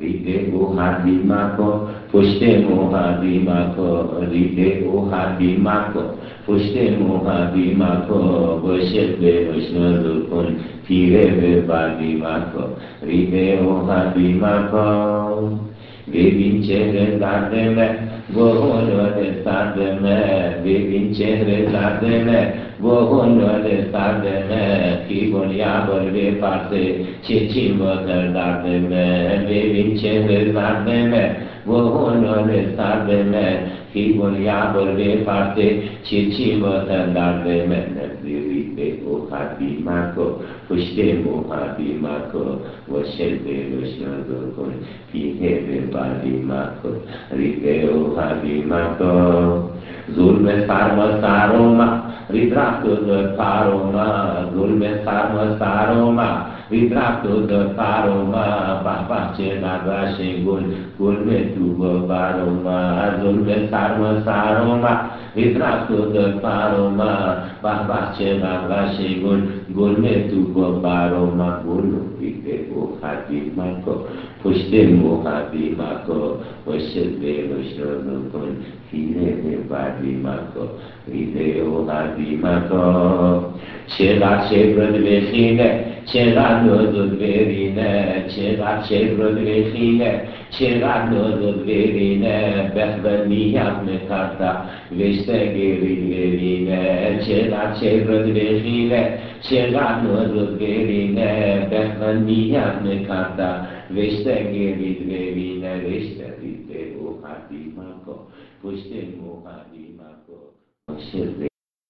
रीते ओ हादी मा को पुष्टे मो हादी को रीते ओ हादी मा को पुष्टे मो हादी को वशे वे वशे रूपन फिरे वे बादी मा को रीते ओ हादी मा को बेबीन चेहरे लादे में वो होने सादे में बेबीन चेहरे लादे में वो होने सादे में vadimako, ride uhadimako, Devince rezardeme, gohonă de sardeme, devince rezardeme, gohonă de sardeme, Kibon yabor ve parte, çeçim vakar dardeme, devince rezardeme, gohonă de sardeme, Kibon yabor ve parte, çeçim vakar dardeme, Nezirite o hadimako, puște muhadimako, vășelte vășnădokon, fiheve vadimako, rideo hadimako, zulme sarma saroma, ritractul vibratul paroma, gulben sarma saroma, vibratul paroma, va face la gul, gulbetul paroma, Sarma Saroma, Izrastu de Paroma, Babace Babace Gul, Gulme Tubo Baroma, Gulu Pite Bukhati Mako, Pushte Mukhati Mako, Pushe Belo Shonu Kun, File De Badi Mako, File Ohadi Mako, Shela Shebran Veshine, Shela Nodun Veri mekata, vește gerit verine, cela ce vrădveșine, cela nădut verine, behveniat mekata, vește gerit verine, vește video hadimako, puște muhadimako, Shirve